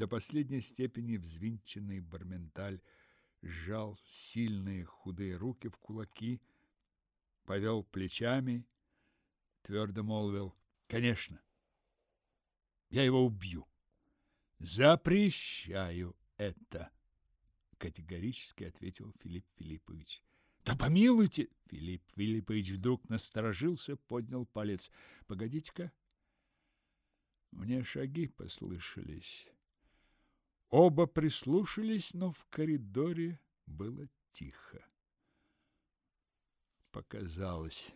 До последней степени взвинченный Барменталь сжал сильные худые руки в кулаки, повел плечами, твердо молвил «Конечно, я его убью. Запрещаю это!» Категорически ответил Филипп Филиппович. Да помилуйте, Филипп Филиппович вдруг насторожился, поднял палец. Погодите-ка. Мне шаги послышались. Оба прислушались, но в коридоре было тихо. Показалось,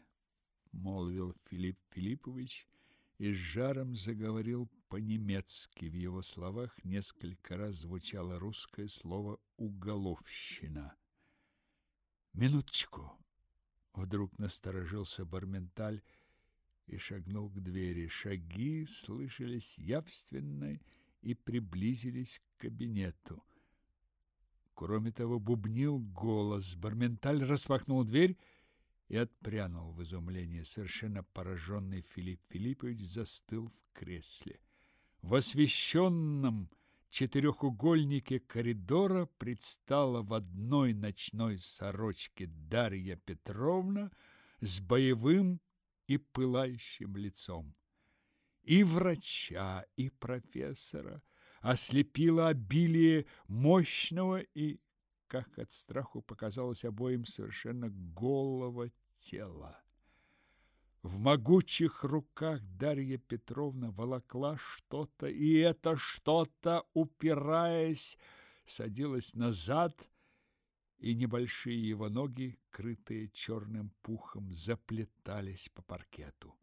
молвил Филипп Филиппович и с жаром заговорил по-немецки. В его словах несколько раз звучало русское слово уголовщина. Минуточку. Вдруг насторожился Барменталь и шагнул к двери. Шаги слышались явственно и приблизились к кабинету. Кроме того, бубнил голос. Барменталь распахнул дверь и отпрянул в изумлении. Совершенно пораженный Филипп Филиппович застыл в кресле. В освещенном четырехугольнике коридора предстала в одной ночной сорочке Дарья Петровна с боевым и пылающим лицом. И врача, и профессора ослепило обилие мощного и, как от страху показалось обоим, совершенно голого тела. В могучих руках Дарья Петровна волокла что-то, и это что-то, упираясь, садилось назад, и небольшие его ноги, крытые черным пухом, заплетались по паркету.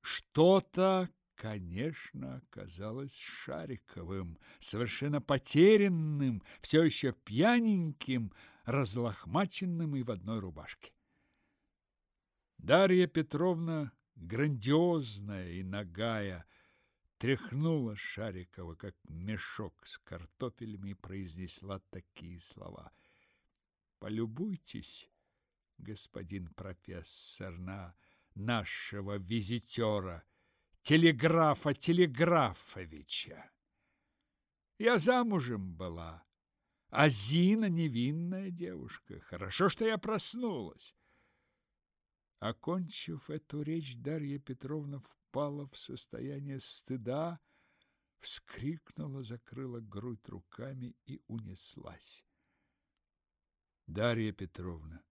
Что-то, конечно, оказалось Шариковым, совершенно потерянным, все еще пьяненьким, разлохмаченным и в одной рубашке. Дарья Петровна, грандиозная и нагая, тряхнула Шарикова, как мешок с картофелями, и произнесла такие слова. «Полюбуйтесь, господин профессор, на нашего визитера, телеграфа Телеграфовича. Я замужем была, а Зина невинная девушка. Хорошо, что я проснулась. Окончив эту речь, Дарья Петровна впала в состояние стыда, вскрикнула, закрыла грудь руками и унеслась. Дарья Петровна,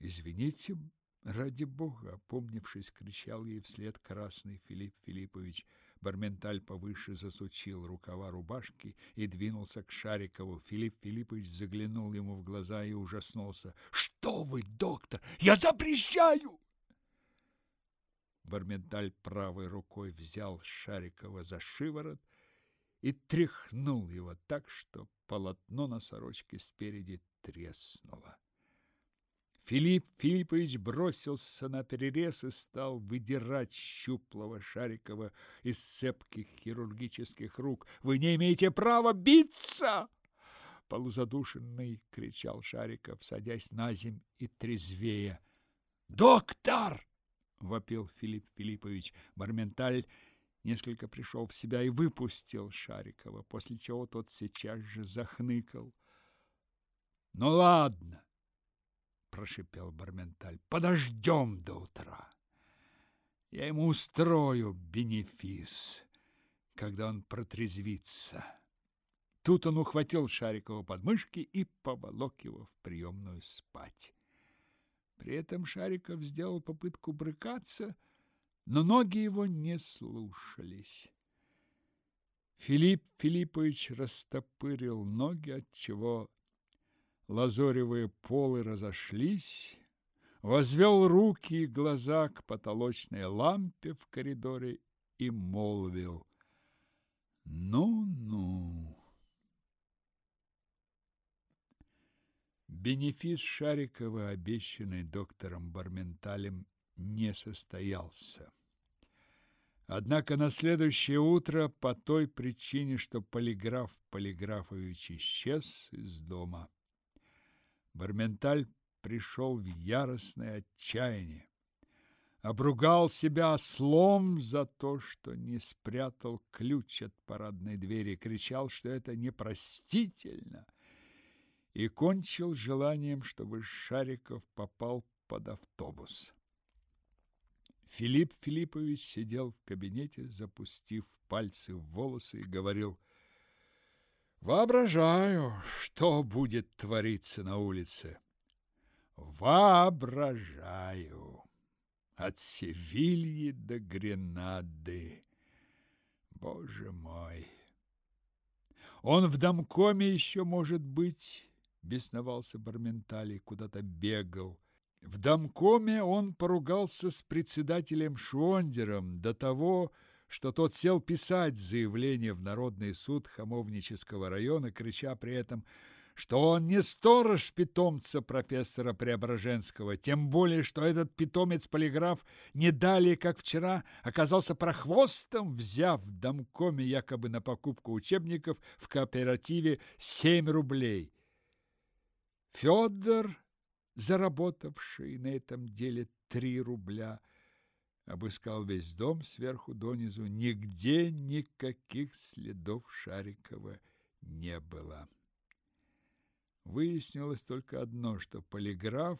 извините, ради бога, опомнившись, кричал ей вслед красный Филипп Филиппович. Барменталь повыше засучил рукава рубашки и двинулся к Шарикову. Филипп Филиппович заглянул ему в глаза и ужаснулся. «Что вы, доктор? Я запрещаю!» Барменталь правой рукой взял Шарикова за шиворот и тряхнул его так, что полотно на сорочке спереди треснуло. Филипп Филиппович бросился на перерез и стал выдирать щуплого Шарикова из цепких хирургических рук. «Вы не имеете права биться!» Полузадушенный кричал Шариков, садясь на земь и трезвея. «Доктор!» — вопил Филипп Филиппович. Барменталь несколько пришел в себя и выпустил Шарикова, после чего тот сейчас же захныкал. «Ну ладно!» Прошипел Барменталь. Подождем до утра. Я ему устрою бенефис, когда он протрезвится. Тут он ухватил Шарикова под мышки и поволок его в приемную спать. При этом Шариков сделал попытку брыкаться, но ноги его не слушались. Филипп Филиппович растопырил ноги, отчего лазоревые полы разошлись, возвел руки и глаза к потолочной лампе в коридоре и молвил «Ну-ну». Бенефис Шарикова, обещанный доктором Барменталем, не состоялся. Однако на следующее утро по той причине, что полиграф Полиграфович исчез из дома, Барменталь пришел в яростное отчаяние. обругал себя слом за то, что не спрятал ключ от парадной двери, кричал, что это непростительно, и кончил желанием, чтобы Шариков попал под автобус. Филипп Филиппович сидел в кабинете, запустив пальцы в волосы и говорил: "Воображаю, что будет твориться на улице. Воображаю" от Севильи до Гренады. Боже мой! Он в домкоме еще, может быть, бесновался Барменталий, куда-то бегал. В домкоме он поругался с председателем Швондером до того, что тот сел писать заявление в Народный суд Хамовнического района, крича при этом что он не сторож питомца профессора Преображенского, тем более, что этот питомец-полиграф не далее, как вчера, оказался прохвостом, взяв в домкоме якобы на покупку учебников в кооперативе 7 рублей. Федор, заработавший на этом деле 3 рубля, обыскал весь дом сверху донизу, нигде никаких следов Шарикова не было. Выяснилось только одно, что полиграф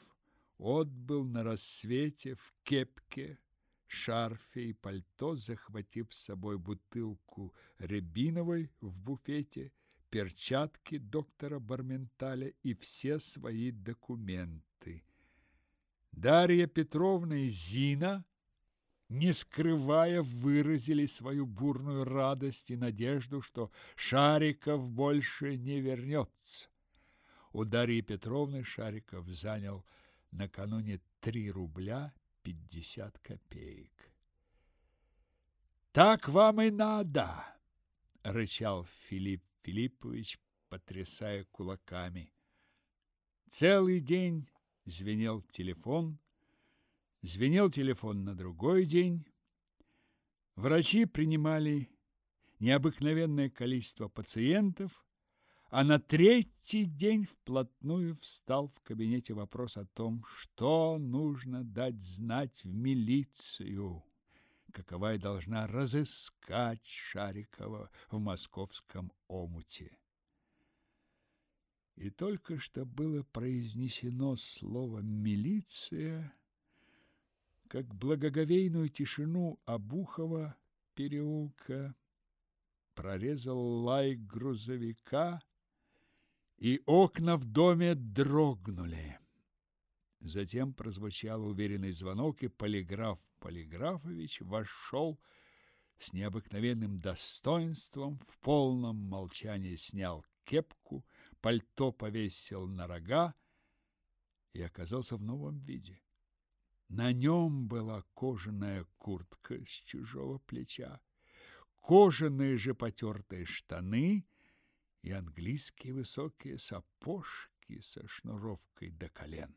отбыл на рассвете в кепке, шарфе и пальто, захватив с собой бутылку рябиновой в буфете, перчатки доктора Барменталя и все свои документы. Дарья Петровна и Зина, не скрывая, выразили свою бурную радость и надежду, что Шариков больше не вернется. У Дарьи Петровны Шариков занял накануне 3 рубля 50 копеек. «Так вам и надо!» – рычал Филипп Филиппович, потрясая кулаками. Целый день звенел телефон, звенел телефон на другой день. Врачи принимали необыкновенное количество пациентов, а на третий день вплотную встал в кабинете вопрос о том, что нужно дать знать в милицию, каковая должна разыскать Шарикова в московском омуте. И только что было произнесено слово «милиция», как благоговейную тишину Обухова переулка прорезал лай грузовика, и окна в доме дрогнули. Затем прозвучал уверенный звонок, и полиграф Полиграфович вошел с необыкновенным достоинством, в полном молчании снял кепку, пальто повесил на рога и оказался в новом виде. На нем была кожаная куртка с чужого плеча, кожаные же потертые штаны и английские высокие сапожки со шнуровкой до колен.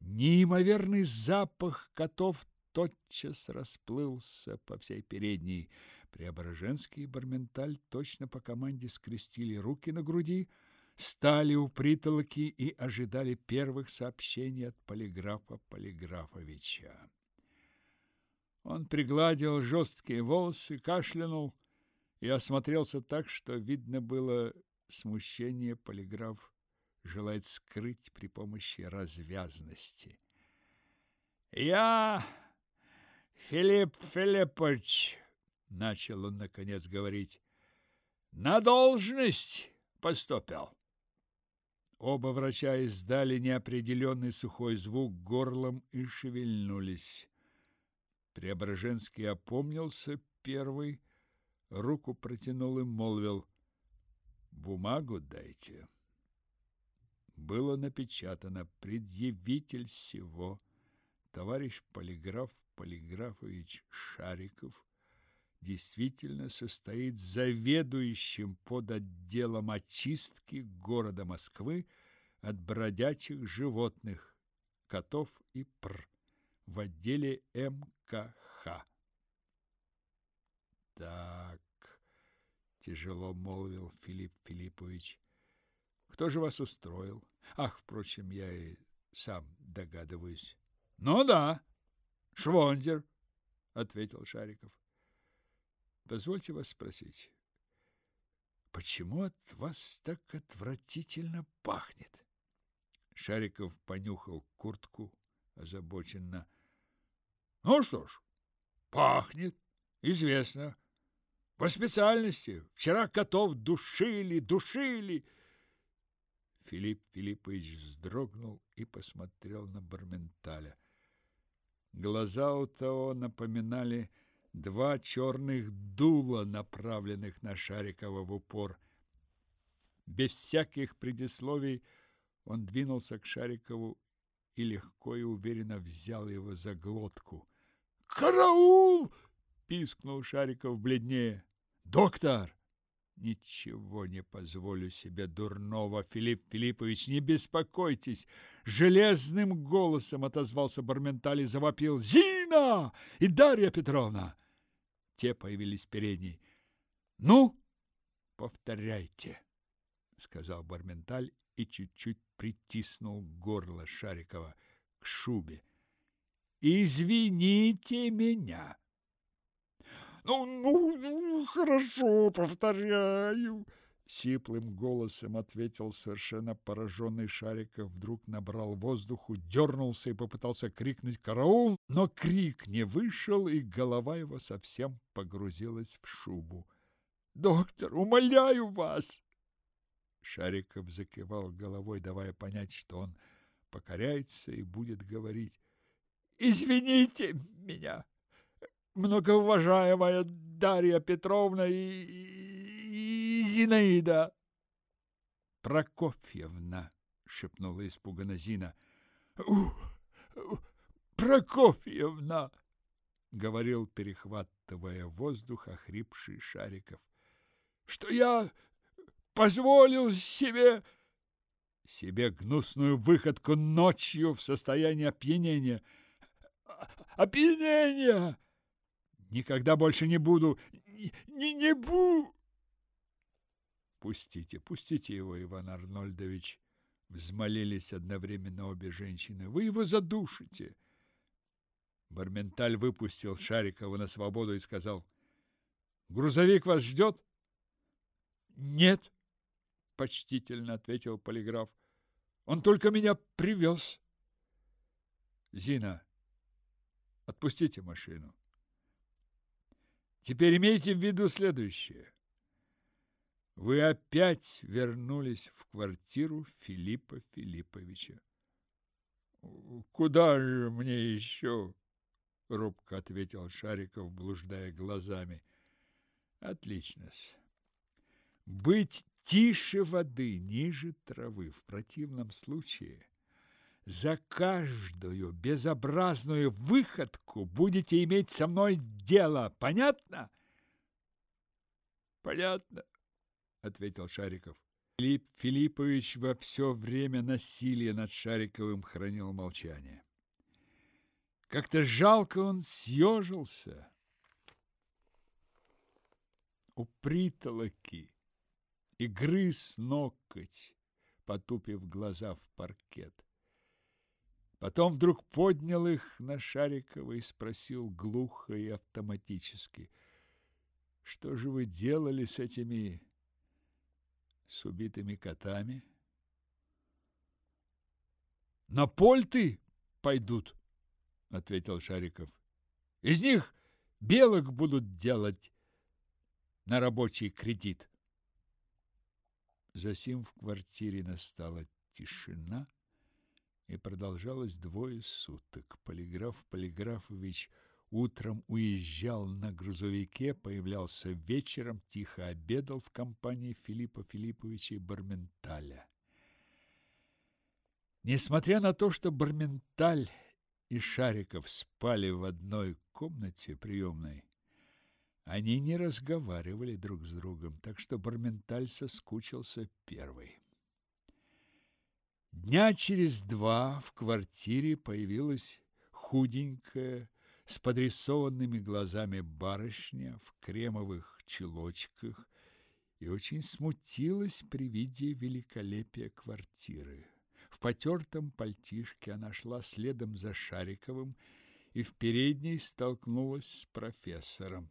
Неимоверный запах котов тотчас расплылся по всей передней. Преображенский и Барменталь точно по команде скрестили руки на груди, стали у притолоки и ожидали первых сообщений от полиграфа Полиграфовича. Он пригладил жесткие волосы, кашлянул и осмотрелся так, что видно было смущение полиграф желает скрыть при помощи развязности. «Я, Филипп Филиппович, — начал он, наконец, говорить, — на должность поступил». Оба врача издали неопределенный сухой звук горлом и шевельнулись. Преображенский опомнился первый, — руку протянул и молвил «Бумагу дайте». Было напечатано «Предъявитель всего, товарищ полиграф Полиграфович Шариков, действительно состоит заведующим под отделом очистки города Москвы от бродячих животных, котов и пр в отделе МКХ. Так, тяжело молвил Филипп Филиппович. Кто же вас устроил? Ах, впрочем, я и сам догадываюсь. Ну да, Швондер, ответил Шариков. Позвольте вас спросить, почему от вас так отвратительно пахнет? Шариков понюхал куртку озабоченно. Ну что ж, пахнет, известно. По специальности. Вчера котов душили, душили. Филипп Филиппович вздрогнул и посмотрел на Барменталя. Глаза у того напоминали два черных дула, направленных на Шарикова в упор. Без всяких предисловий он двинулся к Шарикову и легко и уверенно взял его за глотку. «Караул!» – пискнул Шариков бледнее. «Доктор!» Ничего не позволю себе дурного, Филипп Филиппович, не беспокойтесь. Железным голосом отозвался Барменталь и завопил. Зина и Дарья Петровна! Те появились передней. Ну, повторяйте, сказал Барменталь и чуть-чуть притиснул горло Шарикова к шубе. Извините меня. Ну, ну, ну, хорошо, повторяю, сиплым голосом ответил совершенно пораженный Шариков, вдруг набрал воздуху, дернулся и попытался крикнуть «Караул!», но крик не вышел, и голова его совсем погрузилась в шубу. «Доктор, умоляю вас!» Шариков закивал головой, давая понять, что он покоряется и будет говорить. «Извините меня!» многоуважаемая Дарья Петровна и, Зинаида. Прокофьевна, шепнула испуганно Зина. У, Прокофьевна, говорил, перехватывая воздух, охрипший Шариков. Что я позволил себе себе гнусную выходку ночью в состоянии опьянения. Опьянения! Никогда больше не буду. Не, не, не бу. Пустите, пустите его, Иван Арнольдович, взмолились одновременно обе женщины. Вы его задушите. Барменталь выпустил Шарикова на свободу и сказал: "Грузовик вас ждет?» «Нет», — почтительно ответил полиграф. «Он только меня привез». «Зина, отпустите машину». Теперь имейте в виду следующее. Вы опять вернулись в квартиру Филиппа Филипповича. Куда же мне еще? робко ответил Шариков, блуждая глазами. отлично. Быть тише воды, ниже травы. В противном случае за каждую безобразную выходку будете иметь со мной дело. Понятно? Понятно, ответил Шариков. Филипп Филиппович во все время насилия над Шариковым хранил молчание. Как-то жалко он съежился у притолоки и грыз ноготь, потупив глаза в паркет. Потом вдруг поднял их на Шарикова и спросил глухо и автоматически. «Что же вы делали с этими... с убитыми котами?» «На польты пойдут», — ответил Шариков. «Из них белок будут делать на рабочий кредит». Засим в квартире настала тишина, и продолжалось двое суток. Полиграф Полиграфович утром уезжал на грузовике, появлялся вечером, тихо обедал в компании Филиппа Филипповича и Барменталя. Несмотря на то, что Барменталь и Шариков спали в одной комнате приемной, они не разговаривали друг с другом, так что Барменталь соскучился первый. Дня через два в квартире появилась худенькая, с подрисованными глазами барышня в кремовых чулочках и очень смутилась при виде великолепия квартиры. В потертом пальтишке она шла следом за Шариковым и в передней столкнулась с профессором.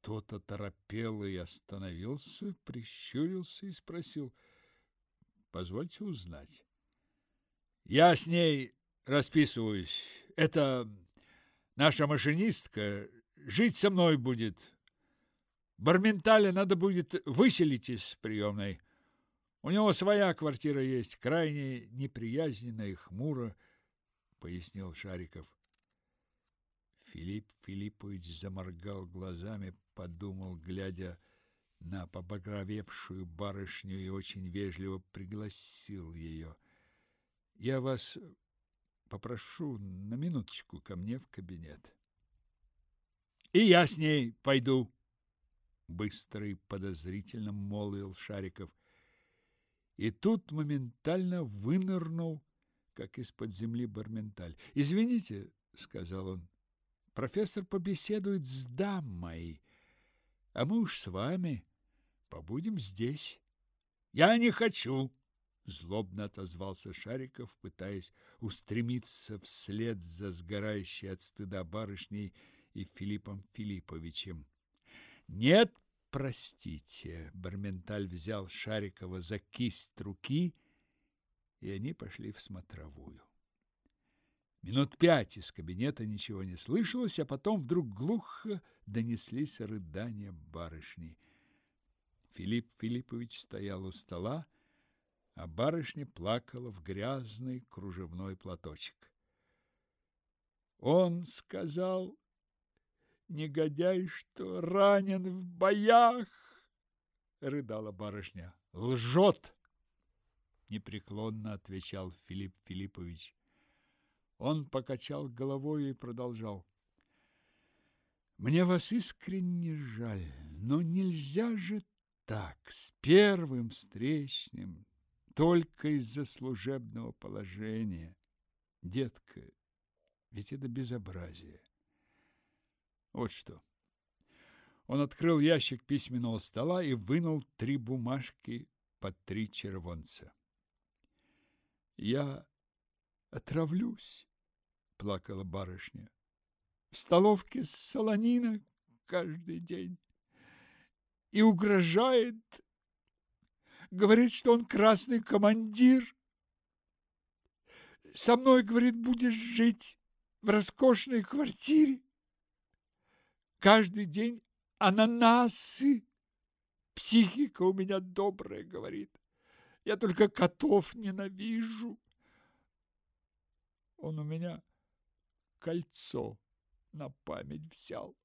Тот оторопел и остановился, прищурился и спросил, «Позвольте узнать». «Я с ней расписываюсь. Это наша машинистка. Жить со мной будет. Барменталя надо будет выселить из приемной. У него своя квартира есть, крайне неприязненная и хмуро, пояснил Шариков. Филипп Филиппович заморгал глазами, подумал, глядя на побагровевшую барышню и очень вежливо пригласил ее. «Я вас попрошу на минуточку ко мне в кабинет». «И я с ней пойду», — быстро и подозрительно молвил Шариков. И тут моментально вынырнул, как из-под земли Барменталь. «Извините», — сказал он, — «профессор побеседует с дамой, а мы уж с вами побудем здесь». «Я не хочу», — злобно отозвался Шариков, пытаясь устремиться вслед за сгорающей от стыда барышней и Филиппом Филипповичем. «Нет простите. Барменталь взял Шарикова за кисть руки, и они пошли в смотровую. Минут пять из кабинета ничего не слышалось, а потом вдруг глухо донеслись рыдания барышни. Филипп Филиппович стоял у стола, а барышня плакала в грязный кружевной платочек. Он сказал, негодяй, что ранен в боях, рыдала барышня. Лжет, непреклонно отвечал Филипп Филиппович. Он покачал головой и продолжал. Мне вас искренне жаль, но нельзя же так, с первым встречным, только из-за служебного положения. Детка, ведь это безобразие. Вот что. Он открыл ящик письменного стола и вынул три бумажки по три червонца. «Я отравлюсь», — плакала барышня. «В столовке солонина каждый день. И угрожает, говорит, что он красный командир. Со мной, говорит, будешь жить в роскошной квартире. Каждый день ананасы. Психика у меня добрая, говорит. Я только котов ненавижу. Он у меня кольцо на память взял.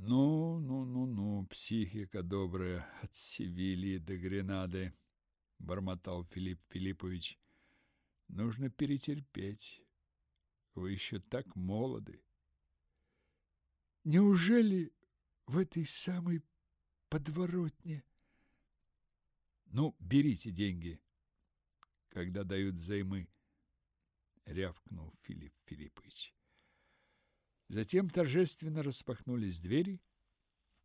Ну, ну, ну, ну, психика добрая от Севильи до Гренады, бормотал Филипп Филиппович. Нужно перетерпеть. Вы еще так молоды. Неужели в этой самой подворотне? Ну, берите деньги, когда дают займы, рявкнул Филипп Филиппович. Затем торжественно распахнулись двери,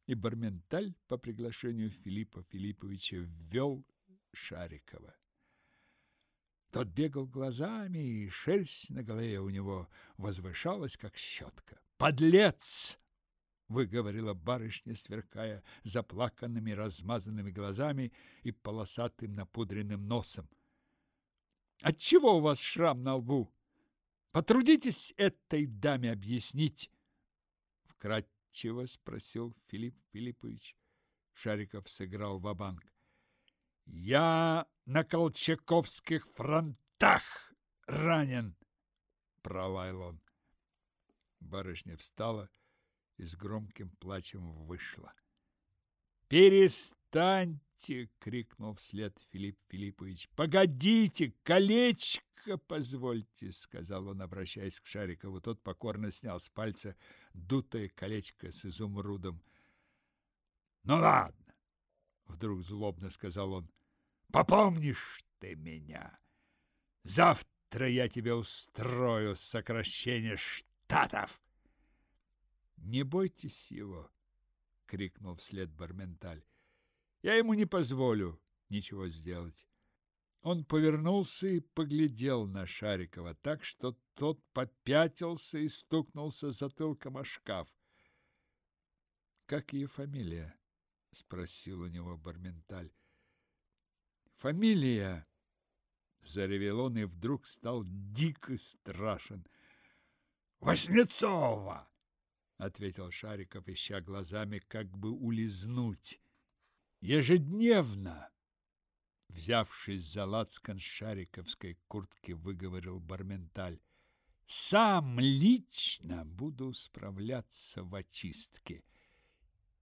и Барменталь по приглашению Филиппа Филипповича ввел Шарикова. Тот бегал глазами, и шерсть на голове у него возвышалась, как щетка. «Подлец!» выговорила барышня, сверкая заплаканными размазанными глазами и полосатым напудренным носом. Отчего у вас шрам на лбу? Потрудитесь этой даме объяснить, вкратчиво спросил Филипп Филиппович. Шариков сыграл ва-банк. Я на Колчаковских фронтах ранен, пролаял он. Барышня встала и с громким плачем вышла. «Перестаньте!» — крикнул вслед Филипп Филиппович. «Погодите! Колечко позвольте!» — сказал он, обращаясь к Шарикову. Тот покорно снял с пальца дутое колечко с изумрудом. «Ну ладно!» — вдруг злобно сказал он. «Попомнишь ты меня! Завтра я тебе устрою сокращение штатов!» Не бойтесь его, крикнул вслед Барменталь. Я ему не позволю ничего сделать. Он повернулся и поглядел на Шарикова так, что тот попятился и стукнулся затылком о шкаф. «Как ее фамилия?» — спросил у него Барменталь. «Фамилия!» — заревел он и вдруг стал дико страшен. «Воснецова!» — ответил Шариков, ища глазами, как бы улизнуть. «Ежедневно!» Взявшись за лацкан шариковской куртки, выговорил Барменталь. «Сам лично буду справляться в очистке.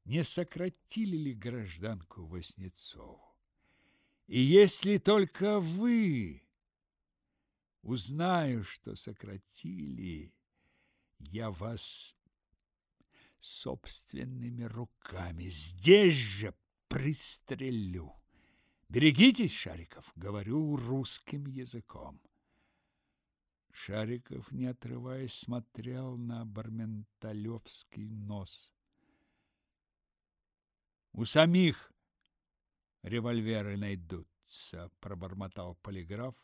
Не сократили ли гражданку Воснецову? И если только вы узнаю, что сократили, я вас собственными руками здесь же пристрелю. Берегитесь, Шариков, говорю русским языком. Шариков, не отрываясь, смотрел на барменталевский нос. У самих револьверы найдутся, пробормотал полиграф,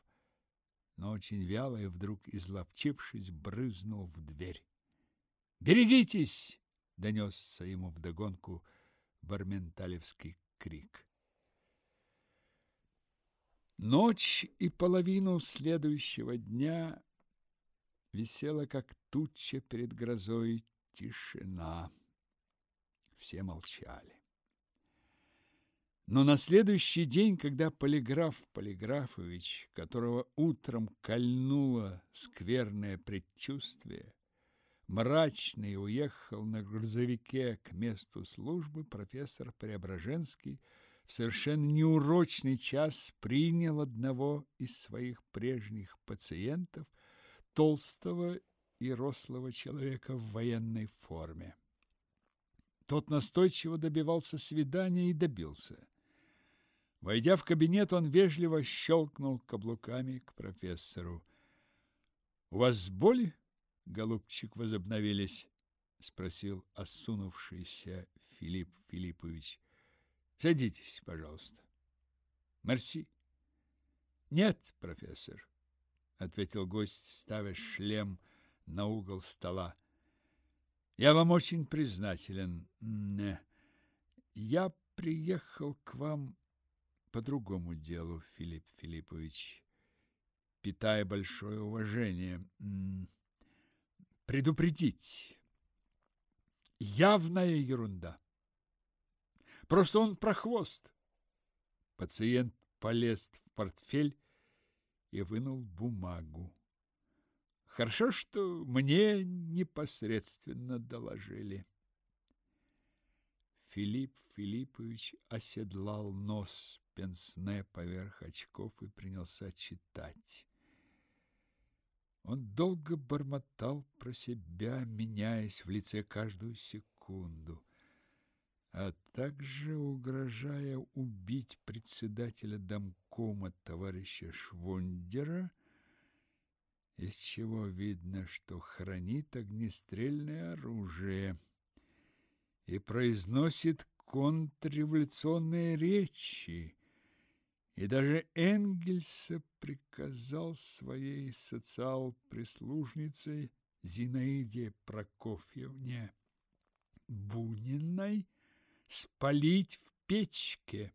но очень вяло и вдруг, изловчившись, брызнул в дверь. «Берегитесь!» — донесся ему вдогонку барменталевский крик. Ночь и половину следующего дня висела, как туча перед грозой, тишина. Все молчали. Но на следующий день, когда полиграф Полиграфович, которого утром кольнуло скверное предчувствие, мрачный уехал на грузовике к месту службы, профессор Преображенский в совершенно неурочный час принял одного из своих прежних пациентов, толстого и рослого человека в военной форме. Тот настойчиво добивался свидания и добился. Войдя в кабинет, он вежливо щелкнул каблуками к профессору. — У вас боли, голубчик, возобновились? — спросил осунувшийся Филипп Филиппович. Садитесь, пожалуйста. Мерси. Нет, профессор, ответил гость, ставя шлем на угол стола. Я вам очень признателен. Я приехал к вам по другому делу, Филипп Филиппович, питая большое уважение. Предупредить. Явная ерунда. Просто он прохвост. Пациент полез в портфель и вынул бумагу. Хорошо, что мне непосредственно доложили. Филипп Филиппович оседлал нос пенсне поверх очков и принялся читать. Он долго бормотал про себя, меняясь в лице каждую секунду а также угрожая убить председателя домкома товарища Швондера, из чего видно, что хранит огнестрельное оружие и произносит контрреволюционные речи. И даже Энгельса приказал своей социал-прислужнице Зинаиде Прокофьевне Буниной спалить в печке,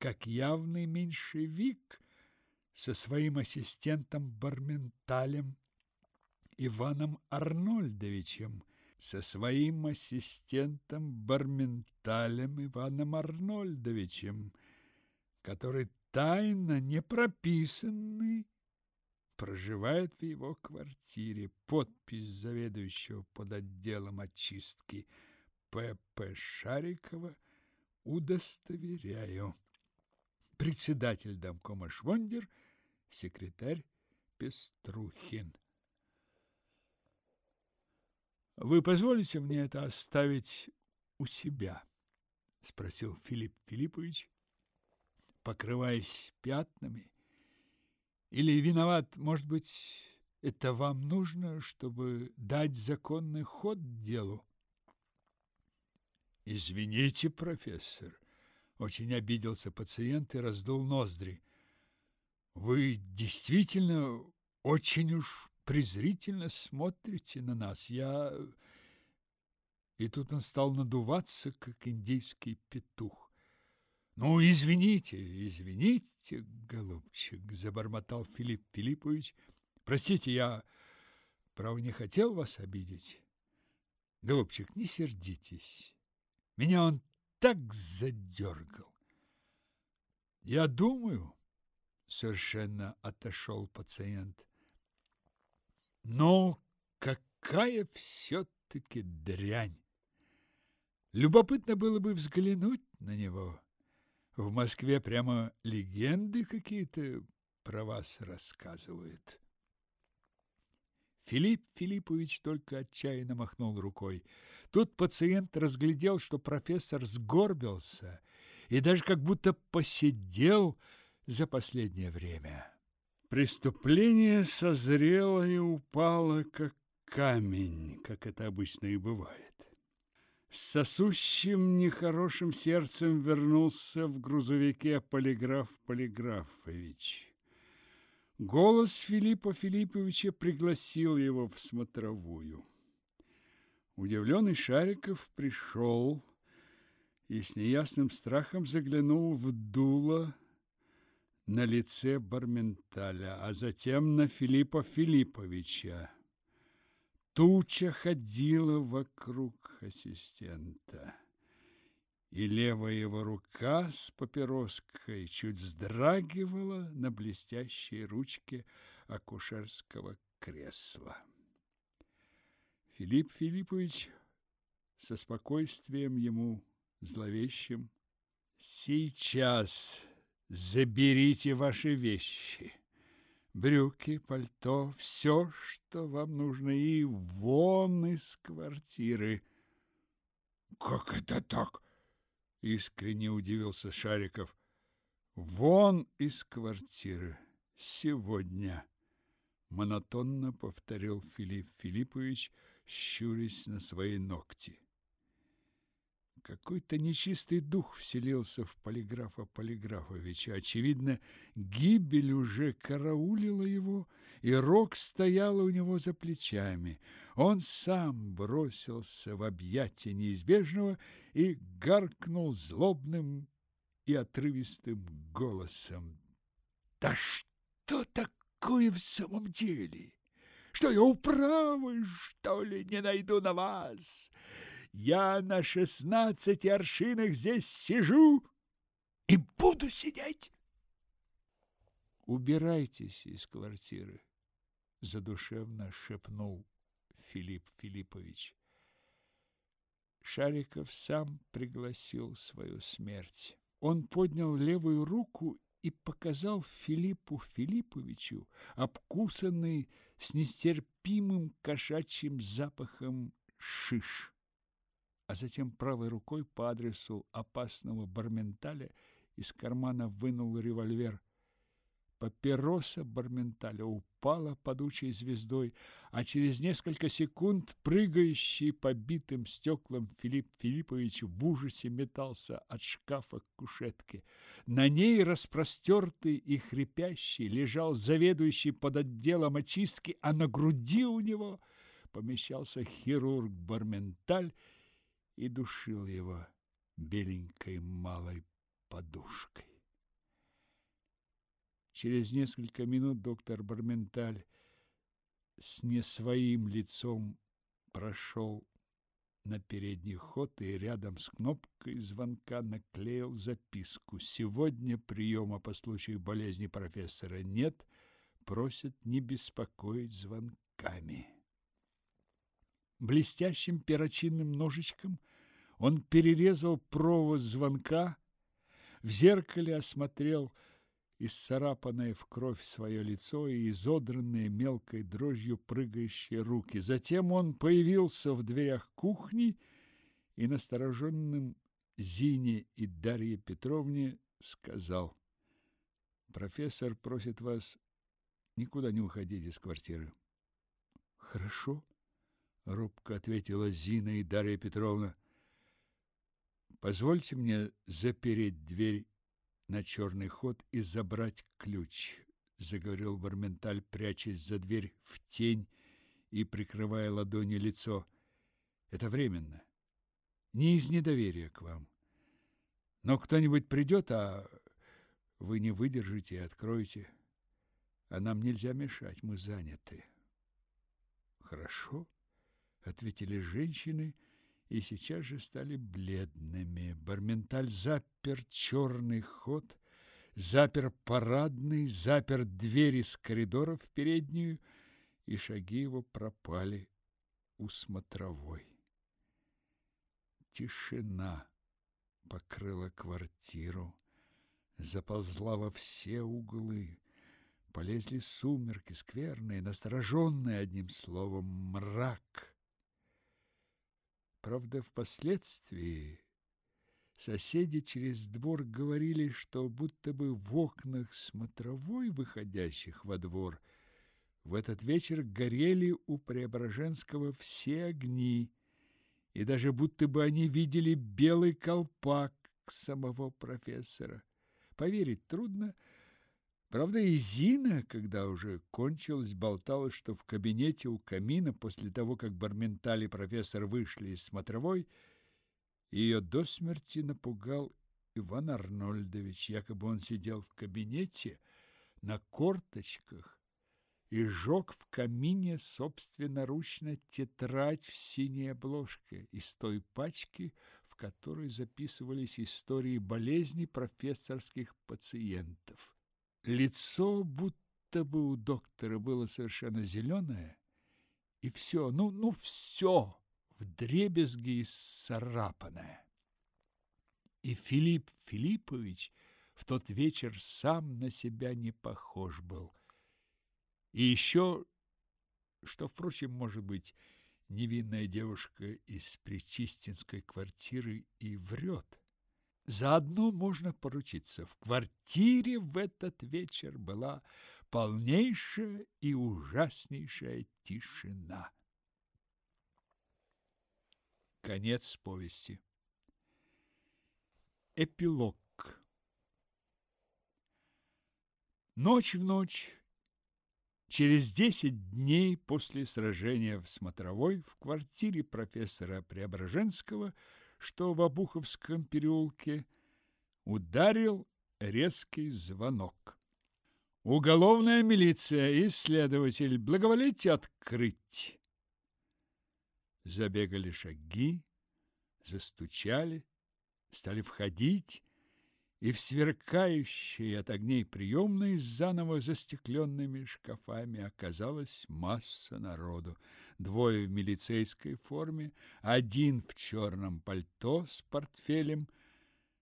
как явный меньшевик со своим ассистентом Барменталем Иваном Арнольдовичем, со своим ассистентом Барменталем Иваном Арнольдовичем, который тайно не прописанный проживает в его квартире. Подпись заведующего подотделом очистки – П.П. Шарикова удостоверяю. Председатель домкома Швондер, секретарь Пеструхин. Вы позволите мне это оставить у себя? спросил Филипп Филиппович, покрываясь пятнами. Или виноват, может быть, это вам нужно, чтобы дать законный ход делу? Извините, профессор, очень обиделся пациент и раздул ноздри. Вы действительно очень уж презрительно смотрите на нас. Я И тут он стал надуваться, как индийский петух. Ну, извините, извините, голубчик, забормотал Филипп Филиппович. Простите, я право не хотел вас обидеть. Голубчик, не сердитесь. Меня он так задергал. Я думаю, совершенно отошел пациент. Но какая все-таки дрянь! Любопытно было бы взглянуть на него. В Москве прямо легенды какие-то про вас рассказывают. Филипп Филиппович только отчаянно махнул рукой. Тут пациент разглядел, что профессор сгорбился и даже как будто посидел за последнее время. Преступление созрело и упало, как камень, как это обычно и бывает. С сосущим нехорошим сердцем вернулся в грузовике полиграф Полиграфович. Голос Филиппа Филипповича пригласил его в смотровую. Удивленный Шариков пришел и с неясным страхом заглянул в дуло на лице Барменталя, а затем на Филиппа Филипповича. Туча ходила вокруг ассистента и левая его рука с папироской чуть вздрагивала на блестящей ручке акушерского кресла. Филипп Филиппович со спокойствием ему зловещим «Сейчас заберите ваши вещи, брюки, пальто, все, что вам нужно, и вон из квартиры». «Как это так?» Искренне удивился Шариков. Вон из квартиры сегодня, монотонно повторил Филипп Филиппович, щурясь на свои ногти. Какой-то нечистый дух вселился в полиграфа Полиграфовича. Очевидно, гибель уже караулила его, и рог стоял у него за плечами. Он сам бросился в объятия неизбежного и гаркнул злобным и отрывистым голосом. «Да что такое в самом деле? Что я управы, что ли, не найду на вас?» Я на шестнадцати аршинах здесь сижу и буду сидеть. Убирайтесь из квартиры, задушевно шепнул Филипп Филиппович. Шариков сам пригласил свою смерть. Он поднял левую руку и показал Филиппу Филипповичу обкусанный с нестерпимым кошачьим запахом шиш а затем правой рукой по адресу опасного Барменталя из кармана вынул револьвер. Папироса Барменталя упала падучей звездой, а через несколько секунд прыгающий по битым стеклам Филипп Филиппович в ужасе метался от шкафа к кушетке. На ней, распростертый и хрипящий, лежал заведующий под отделом очистки, а на груди у него помещался хирург Барменталь и душил его беленькой малой подушкой. Через несколько минут доктор Барменталь с не своим лицом прошел на передний ход и рядом с кнопкой звонка наклеил записку. Сегодня приема по случаю болезни профессора нет, просят не беспокоить звонками. Блестящим перочинным ножичком он перерезал провод звонка, в зеркале осмотрел исцарапанное в кровь свое лицо и изодранные мелкой дрожью прыгающие руки. Затем он появился в дверях кухни и настороженным Зине и Дарье Петровне сказал «Профессор просит вас никуда не уходить из квартиры». «Хорошо», — робко ответила Зина и Дарья Петровна. Позвольте мне запереть дверь на черный ход и забрать ключ. заговорил Барменталь, прячась за дверь в тень и прикрывая ладонью лицо. Это временно. Не из недоверия к вам. Но кто-нибудь придет, а вы не выдержите и откроете. А нам нельзя мешать, мы заняты. Хорошо, ответили женщины и сейчас же стали бледными. Барменталь запер черный ход, запер парадный, запер двери с коридора в переднюю, и шаги его пропали у смотровой. Тишина покрыла квартиру, заползла во все углы. Полезли сумерки, скверные, настороженные, одним словом, мрак. Правда, впоследствии соседи через двор говорили, что будто бы в окнах смотровой, выходящих во двор, в этот вечер горели у Преображенского все огни, и даже будто бы они видели белый колпак самого профессора. Поверить трудно, Правда, и Зина, когда уже кончилось, болтала, что в кабинете у камина, после того, как Барменталь и профессор вышли из смотровой, ее до смерти напугал Иван Арнольдович. Якобы он сидел в кабинете на корточках и жег в камине собственноручно тетрадь в синей обложке из той пачки, в которой записывались истории болезней профессорских пациентов. Лицо будто бы у доктора было совершенно зеленое, и все, ну, ну все вдребезги исцарапанное. И Филипп Филиппович в тот вечер сам на себя не похож был. И еще, что, впрочем, может быть, невинная девушка из Причистинской квартиры и врет. Заодно можно поручиться. В квартире в этот вечер была полнейшая и ужаснейшая тишина. Конец повести. Эпилог. Ночь в ночь, через десять дней после сражения в Смотровой в квартире профессора Преображенского – что в Обуховском переулке ударил резкий звонок. Уголовная милиция и следователь благоволите открыть. Забегали шаги, застучали, стали входить, и в сверкающей от огней приемной с заново застекленными шкафами оказалась масса народу. Двое в милицейской форме, один в черном пальто с портфелем,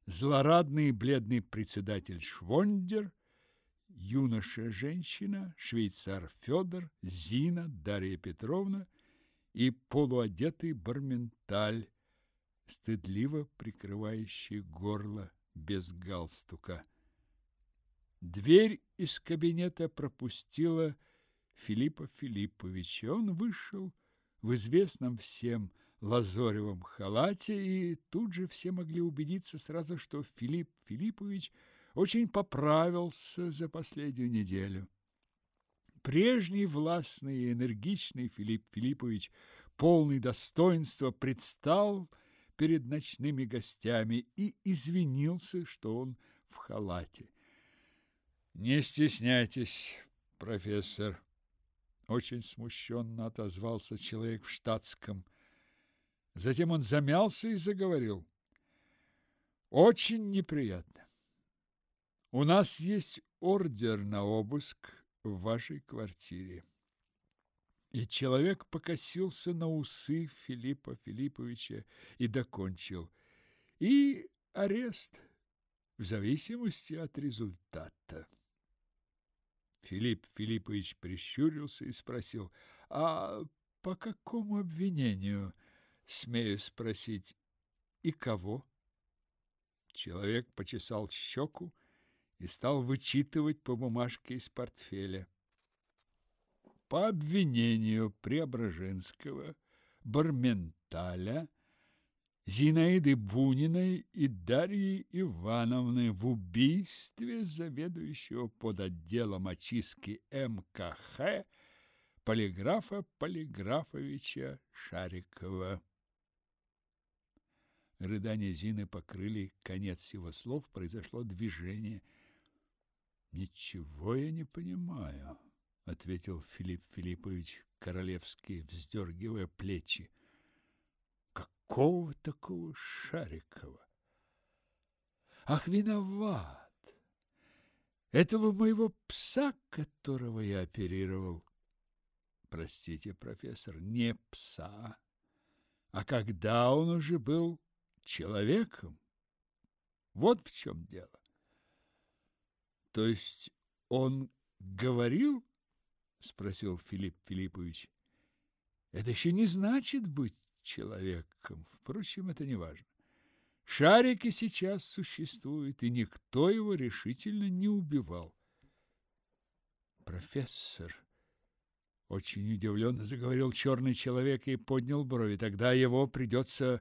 злорадный бледный председатель Швондер, юноша-женщина, швейцар Федор, Зина, Дарья Петровна и полуодетый барменталь, стыдливо прикрывающий горло без галстука. Дверь из кабинета пропустила Филиппа Филипповича. Он вышел в известном всем лазоревом халате, и тут же все могли убедиться сразу, что Филипп Филиппович очень поправился за последнюю неделю. Прежний властный и энергичный Филипп Филиппович, полный достоинства, предстал перед ночными гостями и извинился, что он в халате. Не стесняйтесь, профессор, очень смущенно отозвался человек в штатском. Затем он замялся и заговорил. Очень неприятно. У нас есть ордер на обыск в вашей квартире. И человек покосился на усы Филиппа Филипповича и докончил. И арест в зависимости от результата. Филипп Филиппович прищурился и спросил, «А по какому обвинению, смею спросить, и кого?» Человек почесал щеку и стал вычитывать по бумажке из портфеля по обвинению Преображенского, Барменталя, Зинаиды Буниной и Дарьи Ивановны в убийстве заведующего под отделом очистки МКХ полиграфа Полиграфовича Шарикова. Рыдания Зины покрыли конец его слов, произошло движение. «Ничего я не понимаю», — ответил Филипп Филиппович Королевский, вздергивая плечи. Какого такого Шарикова? Ах, виноват! Этого моего пса, которого я оперировал. Простите, профессор, не пса, а когда он уже был человеком. Вот в чем дело. То есть он говорил? Спросил Филипп Филиппович. Это еще не значит быть человеком. Впрочем, это не важно. Шарики сейчас существуют, и никто его решительно не убивал. Профессор очень удивленно заговорил черный человек и поднял брови. Тогда его придется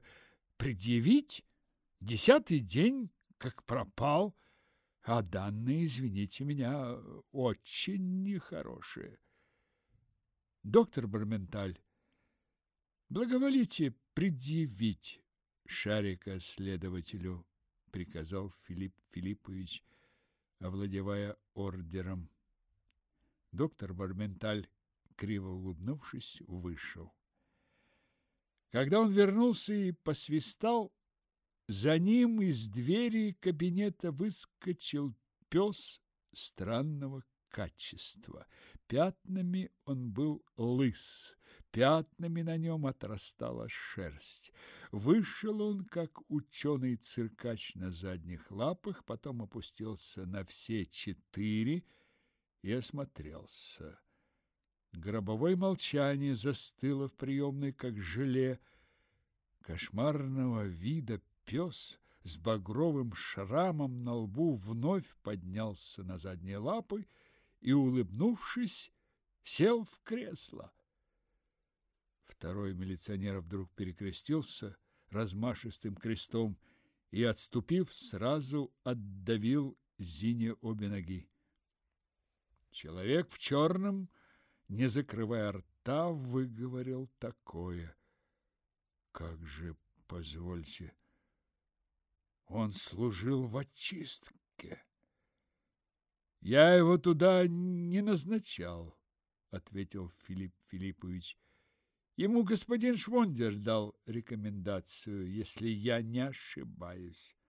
предъявить. Десятый день, как пропал, а данные, извините меня, очень нехорошие. Доктор Барменталь, Благоволите предъявить шарика следователю, приказал Филипп Филиппович, овладевая ордером. Доктор Барменталь, криво улыбнувшись, вышел. Когда он вернулся и посвистал, за ним из двери кабинета выскочил пес странного качества. Пятнами он был лыс, пятнами на нем отрастала шерсть. Вышел он, как ученый-циркач на задних лапах, потом опустился на все четыре и осмотрелся. Гробовое молчание застыло в приемной, как желе. Кошмарного вида пес с багровым шрамом на лбу вновь поднялся на задние лапы и, улыбнувшись, сел в кресло. Второй милиционер вдруг перекрестился размашистым крестом и, отступив, сразу отдавил Зине обе ноги. Человек в черном, не закрывая рта, выговорил такое. Как же, позвольте, он служил в очистке. Я его туда не назначал, ответил Филипп Филиппович. Ему господин Швондер дал рекомендацию, если я не ошибаюсь.